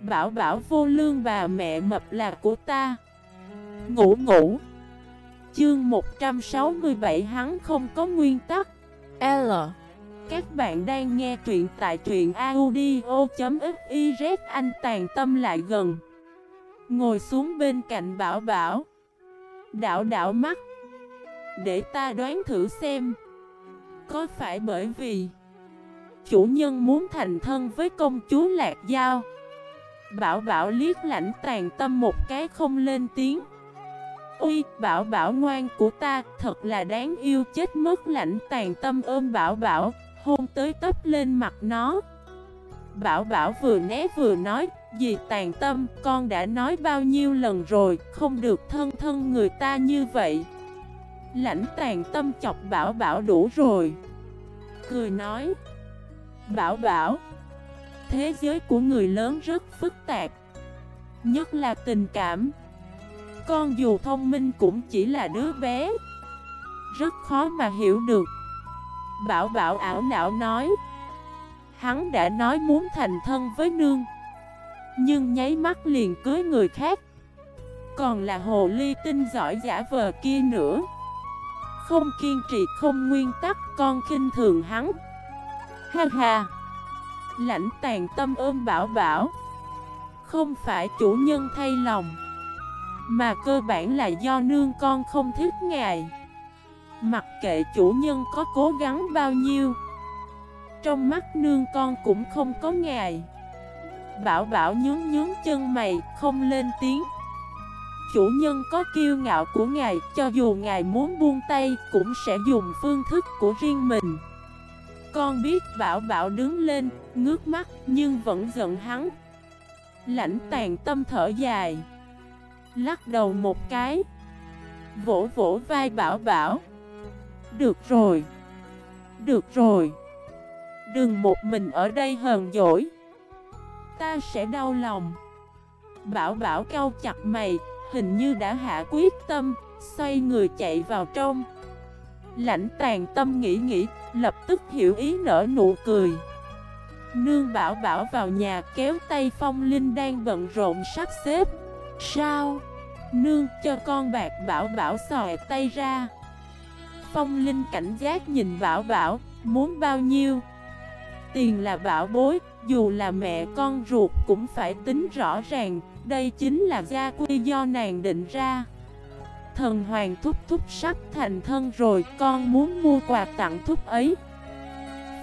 Bảo bảo vô lương bà mẹ mập là của ta. Ngủ ngủ. Chương 167 hắn không có nguyên tắc. L. Các bạn đang nghe truyện tại truyện audio.xyz Anh tàn tâm lại gần. Ngồi xuống bên cạnh bảo bảo. Đảo đảo mắt. Để ta đoán thử xem. Có phải bởi vì Chủ nhân muốn thành thân với công chúa Lạc Giao? Bảo bảo liếc lãnh tàn tâm một cái không lên tiếng. Ui, bảo bảo ngoan của ta thật là đáng yêu chết mất lãnh tàn tâm ôm bảo bảo Hôn tới tấp lên mặt nó. Bảo bảo vừa né vừa nói Dì tàn tâm con đã nói bao nhiêu lần rồi Không được thân thân người ta như vậy. Lãnh tàn tâm chọc bảo bảo đủ rồi. Cười nói Bảo bảo Thế giới của người lớn rất phức tạp, Nhất là tình cảm. Con dù thông minh cũng chỉ là đứa bé, Rất khó mà hiểu được. Bảo bảo ảo não nói, Hắn đã nói muốn thành thân với nương, Nhưng nháy mắt liền cưới người khác, Còn là hồ ly tinh giỏi giả vờ kia nữa. Không kiên trì không nguyên tắc, con khinh thường hắn. Ha ha. Lãnh tàn tâm ôm bảo bảo. Không phải chủ nhân thay lòng, Mà cơ bản là do nương con không thích ngài. Mặc kệ chủ nhân có cố gắng bao nhiêu, Trong mắt nương con cũng không có ngài. Bảo bảo nhướng nhướng chân mày, không lên tiếng. Chủ nhân có kiêu ngạo của ngài, Cho dù ngài muốn buông tay Cũng sẽ dùng phương thức của riêng mình con biết bảo bảo đứng lên, ngước mắt nhưng vẫn giận hắn. Lãnh tàn tâm thở dài. Lắc đầu một cái. Vỗ vỗ vai bảo bảo. Được rồi. Được rồi. Đừng một mình ở đây hờn dỗi. Ta sẽ đau lòng. Bảo bảo cau chặt mày Hình như đã hạ quyết tâm Xoay người chạy vào trong. Lãnh tàn tâm nghĩ nghĩ Lập tức hiểu ý nở nụ cười Nương bảo bảo vào nhà, kéo tay Phong Linh đang bận rộn sắp xếp Sao? Nương, cho con bạc bảo bảo xòe tay ra Phong Linh cảnh giác nhìn bảo bảo, Muốn bao nhiêu? Tiền là bảo bối, Dù là mẹ con ruột cũng phải tính rõ ràng, Đây chính là gia quy do nàng định ra thần hoàng thúc thúc sắp thành thân rồi Con muốn mua quà tặng thúc ấy.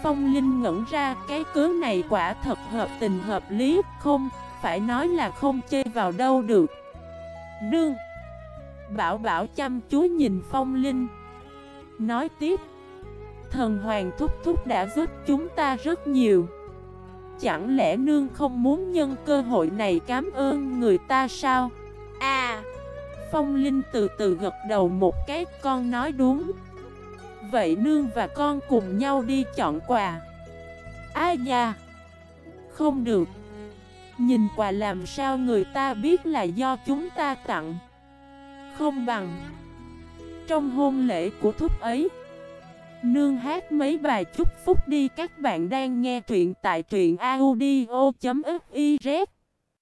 Phong Linh ngẩn ra cái cớ này quả thật hợp tình hợp lý Không, phải nói là không chê vào đâu được. Đương Bảo bảo chăm chú nhìn Phong Linh. Nói tiếp Thần Hoàng Thúc Thúc đã giúp chúng ta rất nhiều. Chẳng lẽ nương không muốn nhân cơ hội này cảm ơn người ta sao? À Phong Linh từ từ gật đầu một cái, con nói đúng. Vậy nương và con cùng nhau đi chọn quà. Ai da. Không được. Nhìn quà làm sao người ta biết là do chúng ta tặng. Không bằng. Trong hôn lễ của thúc ấy, Nương hát mấy bài chúc phúc đi. Các bạn đang nghe truyện tại truyện audio.fif